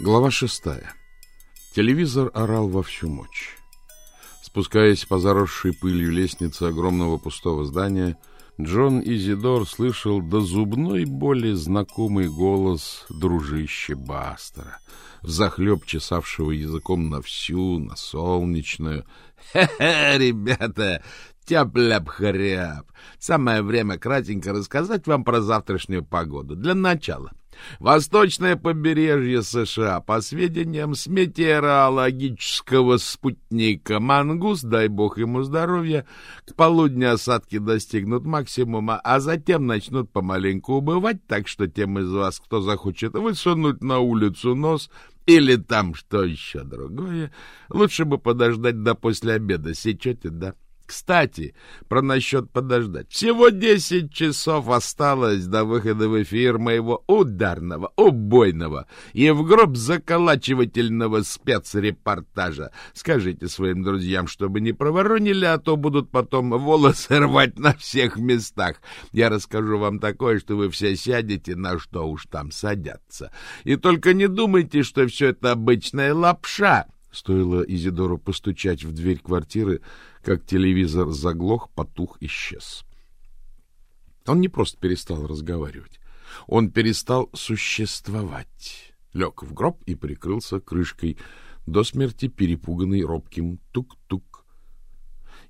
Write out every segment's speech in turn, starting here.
Глава шестая. Телевизор орал во всю мощь. Спускаясь по заросшей пылью лестнице огромного пустого здания, Джон Изидор слышал до зубной боли знакомый голос дружище Бастера, взахлеб чесавшего языком на всю, на солнечную. «Хе-хе, ребята, тяп-ляп-хряп! Самое время кратенько рассказать вам про завтрашнюю погоду. Для начала. Восточное побережье США, по сведениям с метеорологического спутника «Мангус», дай бог ему здоровья, к полудню осадки достигнут максимума, а затем начнут помаленьку убывать, так что тем из вас, кто захочет высунуть на улицу нос или там что еще другое, лучше бы подождать до после обеда, сечете, да? Кстати, про насчет подождать. Всего десять часов осталось до выхода в эфир моего ударного, убойного и в гроб заколачивательного спецрепортажа. Скажите своим друзьям, чтобы не проворонили, а то будут потом волосы рвать на всех местах. Я расскажу вам такое, что вы все сядете, на что уж там садятся. И только не думайте, что все это обычная лапша. Стоило Изидору постучать в дверь квартиры, как телевизор заглох, потух, исчез. Он не просто перестал разговаривать, он перестал существовать. Лег в гроб и прикрылся крышкой, до смерти перепуганный робким тук-тук.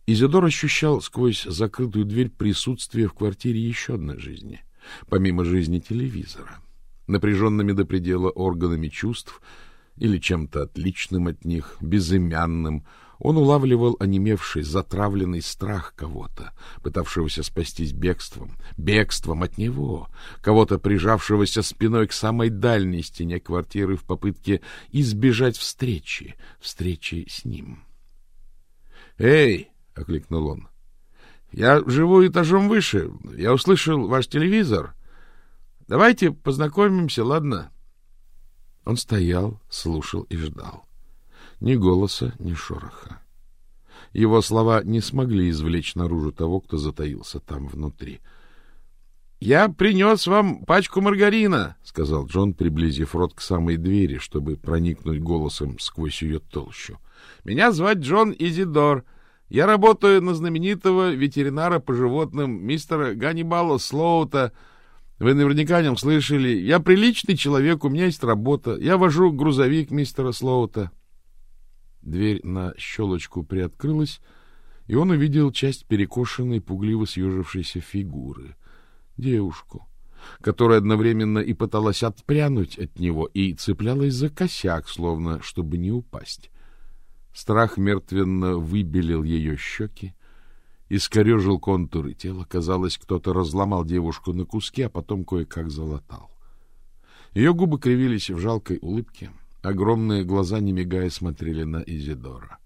Изидор ощущал сквозь закрытую дверь присутствие в квартире еще одной жизни, помимо жизни телевизора. Напряженными до предела органами чувств или чем-то отличным от них, безымянным, он улавливал онемевший, затравленный страх кого-то, пытавшегося спастись бегством, бегством от него, кого-то прижавшегося спиной к самой дальней стене квартиры в попытке избежать встречи, встречи с ним. «Эй!» — окликнул он. «Я живу этажом выше. Я услышал ваш телевизор. Давайте познакомимся, ладно?» Он стоял, слушал и ждал. Ни голоса, ни шороха. Его слова не смогли извлечь наружу того, кто затаился там внутри. — Я принес вам пачку маргарина, — сказал Джон, приблизив рот к самой двери, чтобы проникнуть голосом сквозь ее толщу. — Меня звать Джон Изидор. Я работаю на знаменитого ветеринара по животным мистера Ганнибала Слоута. Вы наверняка о нем слышали. Я приличный человек, у меня есть работа. Я вожу грузовик мистера Слоута. — Дверь на щелочку приоткрылась, и он увидел часть перекошенной, пугливо съежившейся фигуры. Девушку, которая одновременно и пыталась отпрянуть от него, и цеплялась за косяк, словно чтобы не упасть. Страх мертвенно выбелил ее щеки, искорежил контуры тела. Казалось, кто-то разломал девушку на куски, а потом кое-как залатал. Ее губы кривились в жалкой улыбке. Огромные глаза, не мигая, смотрели на Изидора.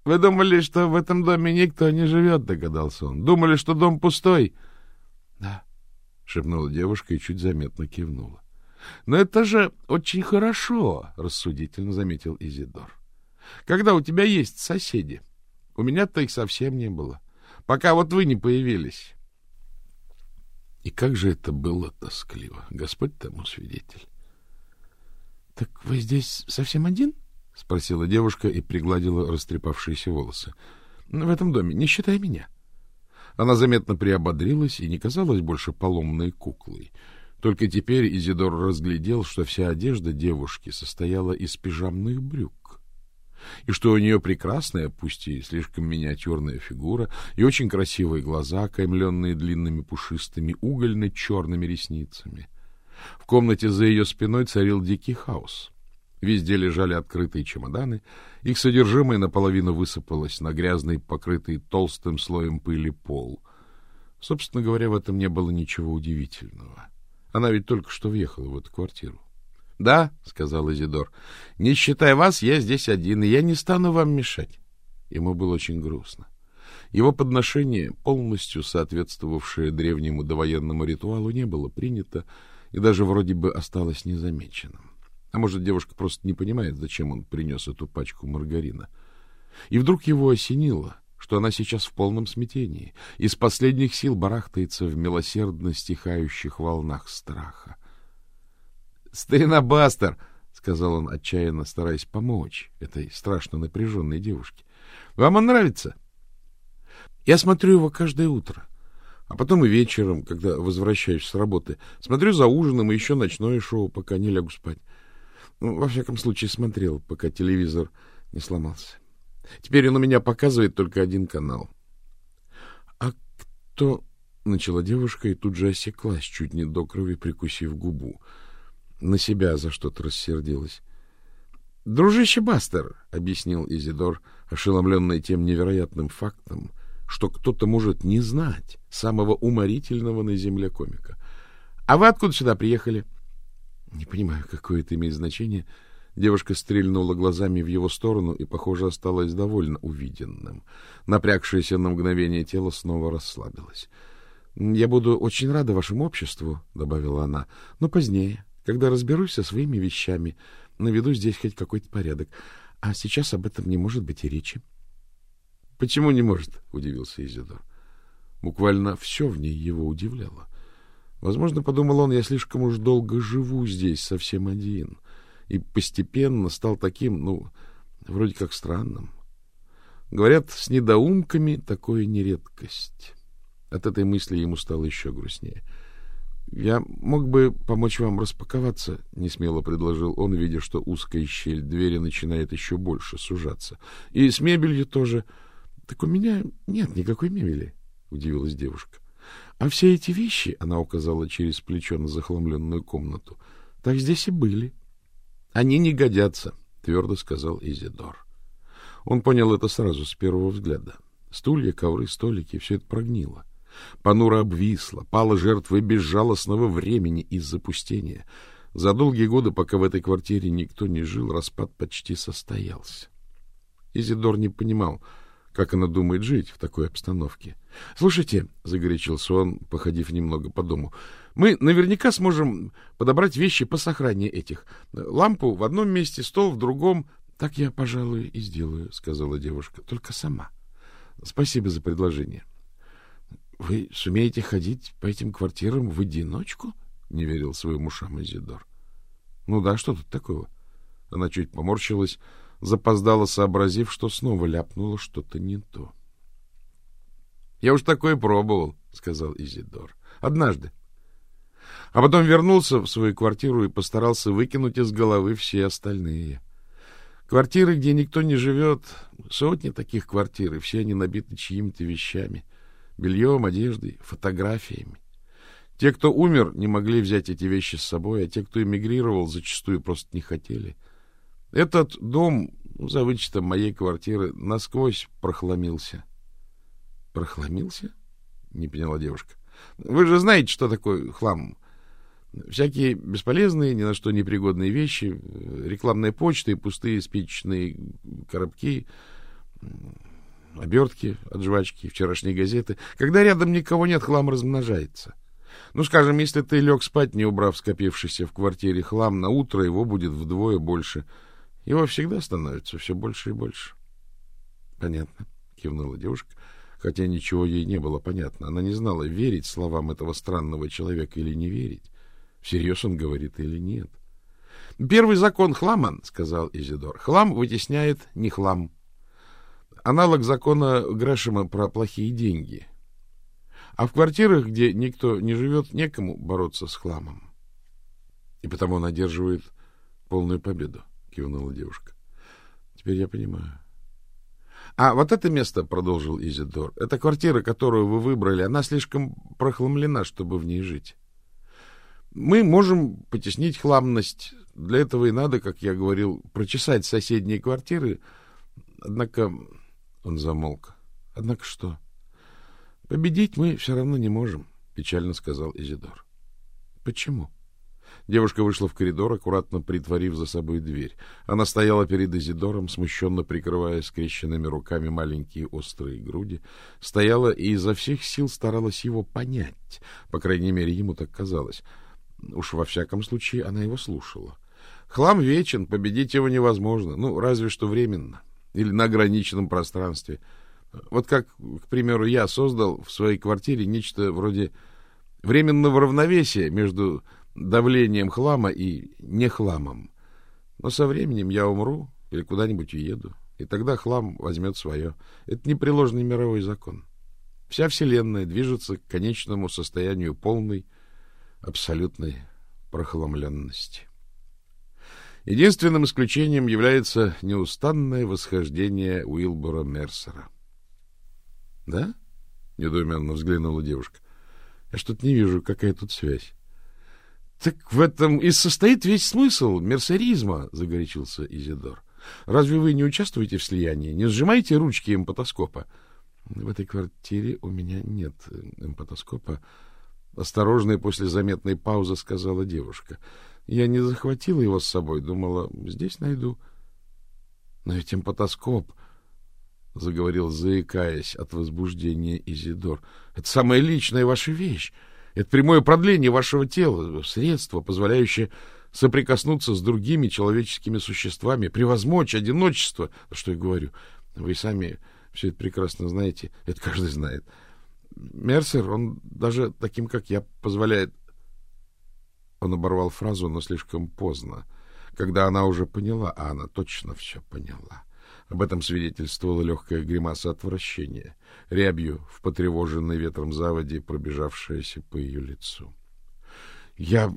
— Вы думали, что в этом доме никто не живет, — догадался он. — Думали, что дом пустой? — Да, — шепнула девушка и чуть заметно кивнула. — Но это же очень хорошо, — рассудительно заметил Изидор. — Когда у тебя есть соседи. У меня-то их совсем не было. Пока вот вы не появились. И как же это было тоскливо, Господь тому свидетель. — Так вы здесь совсем один? — спросила девушка и пригладила растрепавшиеся волосы. — В этом доме, не считая меня. Она заметно приободрилась и не казалась больше поломной куклой. Только теперь Изидор разглядел, что вся одежда девушки состояла из пижамных брюк, и что у нее прекрасная, пусть и слишком миниатюрная фигура, и очень красивые глаза, окаймленные длинными пушистыми угольно-черными ресницами — в комнате за ее спиной царил дикий хаос. Везде лежали открытые чемоданы, их содержимое наполовину высыпалось на грязный, покрытый толстым слоем пыли пол. Собственно говоря, в этом не было ничего удивительного. Она ведь только что въехала в эту квартиру. — Да, — сказал Изидор, — не считая вас, я здесь один, и я не стану вам мешать. Ему было очень грустно. Его подношение, полностью соответствовавшее древнему довоенному ритуалу, не было принято, и даже вроде бы осталось незамеченным. А может, девушка просто не понимает, зачем он принес эту пачку маргарина. И вдруг его осенило, что она сейчас в полном смятении, из последних сил барахтается в милосердно стихающих волнах страха. — Старина Бастер! — сказал он, отчаянно стараясь помочь этой страшно напряженной девушке. — Вам он нравится? Я смотрю его каждое утро. А потом и вечером, когда возвращаюсь с работы, смотрю за ужином и еще ночное шоу, пока не лягу спать. Ну, во всяком случае, смотрел, пока телевизор не сломался. Теперь он у меня показывает только один канал. — А кто... — начала девушка и тут же осеклась, чуть не до крови прикусив губу. На себя за что-то рассердилась. — Дружище Бастер, — объяснил Изидор, ошеломленный тем невероятным фактом, что кто-то может не знать самого уморительного на земле комика. — А вы откуда сюда приехали? — Не понимаю, какое это имеет значение. Девушка стрельнула глазами в его сторону и, похоже, осталась довольно увиденным. Напрягшееся на мгновение тело снова расслабилось. — Я буду очень рада вашему обществу, — добавила она, — но позднее, когда разберусь со своими вещами, наведу здесь хоть какой-то порядок. А сейчас об этом не может быть и речи. — Почему не может? удивился Изидор. Буквально все в ней его удивляло. Возможно, подумал он, я слишком уж долго живу здесь совсем один и постепенно стал таким, ну, вроде как странным. Говорят, с недоумками такое не редкость. От этой мысли ему стало еще грустнее. Я мог бы помочь вам распаковаться, несмело предложил он, видя, что узкая щель двери начинает еще больше сужаться. И с мебелью тоже. Так у меня нет никакой мебели, удивилась девушка. А все эти вещи, она указала через плечо на захламленную комнату, так здесь и были. Они не годятся, твердо сказал Изидор. Он понял это сразу с первого взгляда. Стулья, ковры, столики все это прогнило. Понуро обвисло, пало жертвой безжалостного времени и запустения. За долгие годы, пока в этой квартире никто не жил, распад почти состоялся. Изидор не понимал, как она думает жить в такой обстановке? — Слушайте, — загорячился он, походив немного по дому, — мы наверняка сможем подобрать вещи по сохранению этих. Лампу в одном месте, стол в другом. — Так я, пожалуй, и сделаю, — сказала девушка, — только сама. Спасибо за предложение. — Вы сумеете ходить по этим квартирам в одиночку? — не верил своим ушам Изидор. — Ну да, что тут такого? Она чуть поморщилась, запоздала, сообразив, что снова ляпнула что-то не то. — Я уж такое пробовал, — сказал Изидор. — Однажды. А потом вернулся в свою квартиру и постарался выкинуть из головы все остальные. Квартиры, где никто не живет, сотни таких квартир, и все они набиты чьими-то вещами, бельем, одеждой, фотографиями. Те, кто умер, не могли взять эти вещи с собой, а те, кто эмигрировал, зачастую просто не хотели. — этот дом, ну, за вычетом моей квартиры, насквозь прохламился. — Прохламился? — не поняла девушка. — Вы же знаете, что такое хлам. Всякие бесполезные, ни на что непригодные вещи, рекламная почта и пустые спичечные коробки, обертки от жвачки, вчерашние газеты. Когда рядом никого нет, хлам размножается. Ну, скажем, если ты лег спать, не убрав скопившийся в квартире хлам, на утро его будет вдвое больше — его всегда становится все больше и больше. — Понятно, — кивнула девушка, хотя ничего ей не было понятно. Она не знала, верить словам этого странного человека или не верить. Всерьез он говорит или нет. — Первый закон хлама, — сказал Изидор. — Хлам вытесняет не хлам. Аналог закона Грэшема про плохие деньги. А в квартирах, где никто не живет, некому бороться с хламом. И потому он одерживает полную победу кивнула девушка. Теперь я понимаю. А вот это место, продолжил Изидор, это квартира, которую вы выбрали, она слишком прохламлена, чтобы в ней жить. Мы можем потеснить хламность. Для этого и надо, как я говорил, прочесать соседние квартиры. Однако он замолк. Однако что? Победить мы все равно не можем, печально сказал Изидор. Почему? Девушка вышла в коридор, аккуратно притворив за собой дверь. Она стояла перед Изидором, смущенно прикрывая скрещенными руками маленькие острые груди, стояла и изо всех сил старалась его понять. По крайней мере, ему так казалось. Уж во всяком случае она его слушала. Хлам вечен, победить его невозможно, ну, разве что временно или на ограниченном пространстве. Вот как, к примеру, я создал в своей квартире нечто вроде временного равновесия между давлением хлама и не хламом. Но со временем я умру или куда-нибудь уеду, и тогда хлам возьмет свое. Это непреложный мировой закон. Вся Вселенная движется к конечному состоянию полной, абсолютной прохламленности. Единственным исключением является неустанное восхождение Уилбора Мерсера. — Да? — недоуменно взглянула девушка. — Я что-то не вижу, какая тут связь. — Так в этом и состоит весь смысл мерсеризма, — загорячился Изидор. — Разве вы не участвуете в слиянии? Не сжимаете ручки эмпатоскопа? — в этой квартире у меня нет эмпатоскопа. Осторожно и после заметной паузы сказала девушка. Я не захватила его с собой, думала, здесь найду. Но ведь эмпатоскоп, заговорил, заикаясь от возбуждения Изидор, это самая личная ваша вещь. Это прямое продление вашего тела, средство, позволяющее соприкоснуться с другими человеческими существами, превозмочь одиночество. Что я говорю? Вы сами все это прекрасно знаете, это каждый знает. Мерсер, он даже таким, как я, позволяет... Он оборвал фразу, но слишком поздно, когда она уже поняла, а она точно все поняла. Об этом свидетельствовала легкая гримаса отвращения, рябью в потревоженной ветром заводе, пробежавшаяся по ее лицу. Я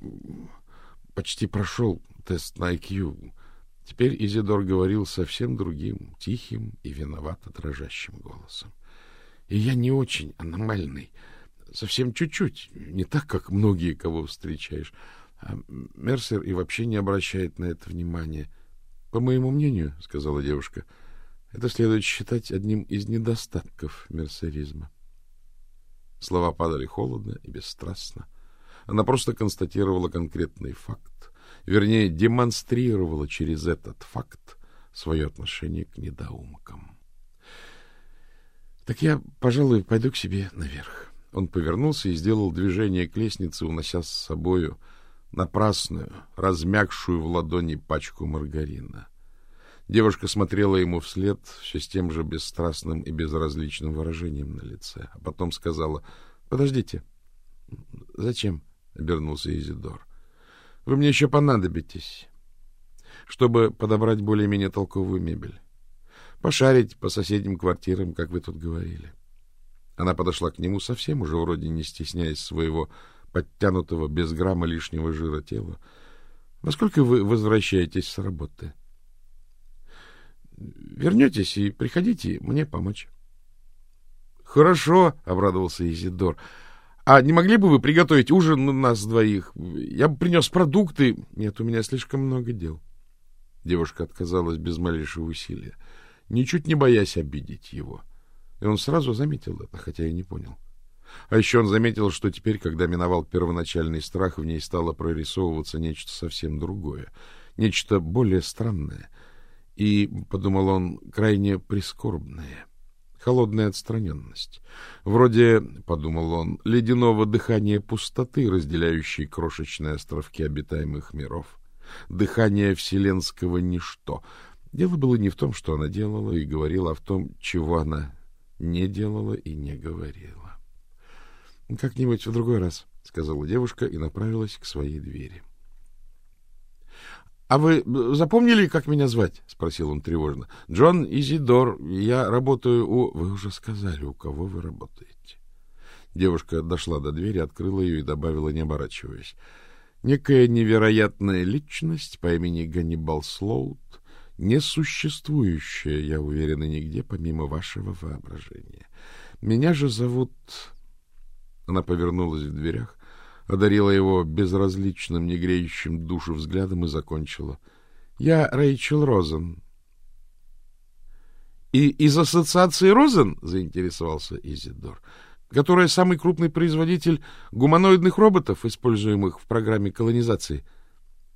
почти прошел тест на IQ, Теперь Изидор говорил совсем другим, тихим и виновато дрожащим голосом. И я не очень аномальный, совсем чуть-чуть, не так, как многие, кого встречаешь. А Мерсер и вообще не обращает на это внимания. По моему мнению, — сказала девушка, — это следует считать одним из недостатков мерсеризма. Слова падали холодно и бесстрастно. Она просто констатировала конкретный факт, вернее, демонстрировала через этот факт свое отношение к недоумкам. Так я, пожалуй, пойду к себе наверх. Он повернулся и сделал движение к лестнице, унося с собою напрасную, размягшую в ладони пачку маргарина. Девушка смотрела ему вслед все с тем же бесстрастным и безразличным выражением на лице, а потом сказала: "Подождите. Зачем?" обернулся Изидор. Вы мне еще понадобитесь, чтобы подобрать более-менее толковую мебель. Пошарить по соседним квартирам, как вы тут говорили. Она подошла к нему совсем уже вроде не стесняясь своего подтянутого без грамма лишнего жира тела. Во сколько вы возвращаетесь с работы? Вернетесь и приходите мне помочь. Хорошо, обрадовался Изидор. А не могли бы вы приготовить ужин на нас двоих? Я бы принес продукты. Нет, у меня слишком много дел. Девушка отказалась без малейшего усилия, ничуть не боясь обидеть его. И он сразу заметил это, хотя и не понял. А еще он заметил, что теперь, когда миновал первоначальный страх, в ней стало прорисовываться нечто совсем другое, нечто более странное и, подумал он, крайне прискорбное — холодная отстраненность. Вроде, — подумал он, — ледяного дыхания пустоты, разделяющей крошечные островки обитаемых миров. Дыхание вселенского ничто. Дело было не в том, что она делала и говорила, а в том, чего она не делала и не говорила. — Как-нибудь в другой раз, — сказала девушка и направилась к своей двери. — а вы запомнили, как меня звать? спросил он тревожно. Джон Изидор. Я работаю у Вы уже сказали, у кого вы работаете. Девушка дошла до двери, открыла ее и добавила, не оборачиваясь: некая невероятная личность по имени Ганнибал Слоут, несуществующая, я уверена, нигде помимо вашего воображения. Меня же зовут Она повернулась в дверях одарила его безразличным, не греющим душу взглядом и закончила. — Я Рэйчел Розен. — И из ассоциации Розен? — заинтересовался Изидор. — Которая самый крупный производитель гуманоидных роботов, используемых в программе колонизации.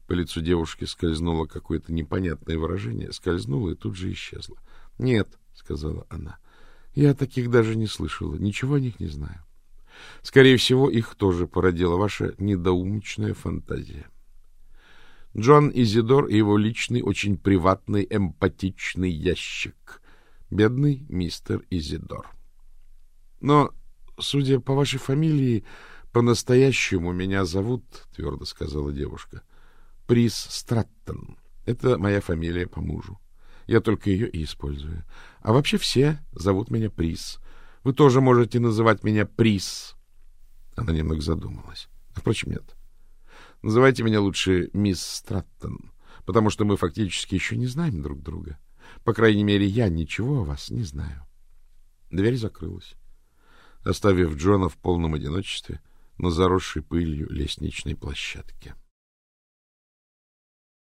По лицу девушки скользнуло какое-то непонятное выражение, скользнуло и тут же исчезло. — Нет, — сказала она, — я таких даже не слышала, ничего о них не знаю. Скорее всего, их тоже породила ваша недоумочная фантазия. Джон Изидор и его личный, очень приватный, эмпатичный ящик. Бедный мистер Изидор. Но, судя по вашей фамилии, по-настоящему меня зовут, твердо сказала девушка, Прис Страттон. Это моя фамилия по мужу. Я только ее и использую. А вообще все зовут меня Прис. Вы тоже можете называть меня Прис. Она немного задумалась. Впрочем, нет. Называйте меня лучше мисс Страттон, потому что мы фактически еще не знаем друг друга. По крайней мере, я ничего о вас не знаю. Дверь закрылась, оставив Джона в полном одиночестве на заросшей пылью лестничной площадке.